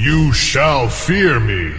You shall fear me.